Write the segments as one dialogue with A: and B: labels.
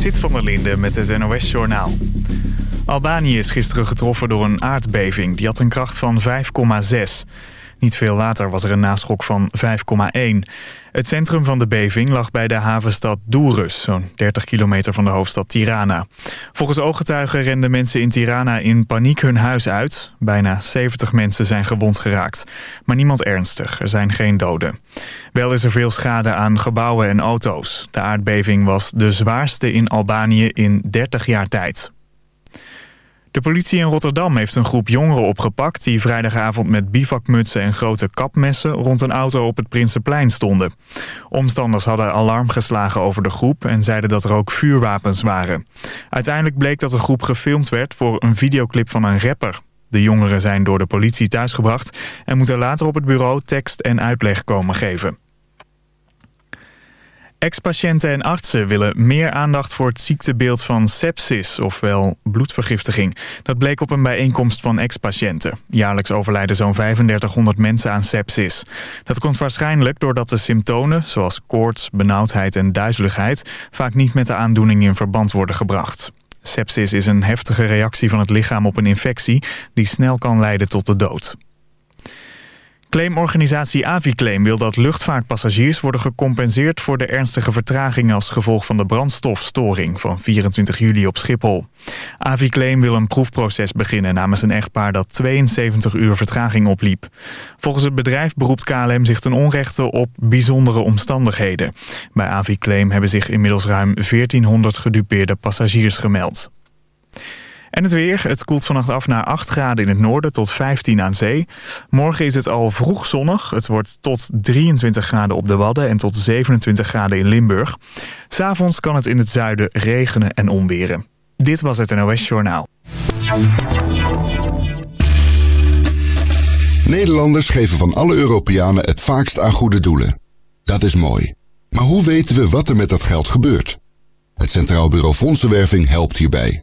A: Zit van der Linde met het NOS-journaal. Albanië is gisteren getroffen door een aardbeving. Die had een kracht van 5,6. Niet veel later was er een naschok van 5,1. Het centrum van de beving lag bij de havenstad Dourus, zo'n 30 kilometer van de hoofdstad Tirana. Volgens ooggetuigen renden mensen in Tirana in paniek hun huis uit. Bijna 70 mensen zijn gewond geraakt, maar niemand ernstig. Er zijn geen doden. Wel is er veel schade aan gebouwen en auto's. De aardbeving was de zwaarste in Albanië in 30 jaar tijd. De politie in Rotterdam heeft een groep jongeren opgepakt... die vrijdagavond met bivakmutsen en grote kapmessen... rond een auto op het Prinsenplein stonden. Omstanders hadden alarm geslagen over de groep... en zeiden dat er ook vuurwapens waren. Uiteindelijk bleek dat de groep gefilmd werd... voor een videoclip van een rapper. De jongeren zijn door de politie thuisgebracht... en moeten later op het bureau tekst en uitleg komen geven. Ex-patiënten en artsen willen meer aandacht voor het ziektebeeld van sepsis, ofwel bloedvergiftiging. Dat bleek op een bijeenkomst van ex-patiënten. Jaarlijks overlijden zo'n 3500 mensen aan sepsis. Dat komt waarschijnlijk doordat de symptomen, zoals koorts, benauwdheid en duizeligheid, vaak niet met de aandoening in verband worden gebracht. Sepsis is een heftige reactie van het lichaam op een infectie die snel kan leiden tot de dood. Claimorganisatie Aviclaim wil dat luchtvaartpassagiers worden gecompenseerd voor de ernstige vertraging als gevolg van de brandstofstoring van 24 juli op Schiphol. Aviclaim wil een proefproces beginnen namens een echtpaar dat 72 uur vertraging opliep. Volgens het bedrijf beroept KLM zich ten onrechte op bijzondere omstandigheden. Bij Aviclaim hebben zich inmiddels ruim 1400 gedupeerde passagiers gemeld. En het weer. Het koelt vannacht af naar 8 graden in het noorden tot 15 aan zee. Morgen is het al vroeg zonnig. Het wordt tot 23 graden op de Wadden en tot 27 graden in Limburg. S'avonds kan het in het zuiden regenen en onweren. Dit was het NOS Journaal.
B: Nederlanders geven van alle Europeanen het vaakst aan goede doelen. Dat is mooi. Maar hoe weten we wat er met dat geld gebeurt? Het Centraal Bureau Fondsenwerving helpt hierbij.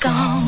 C: 高。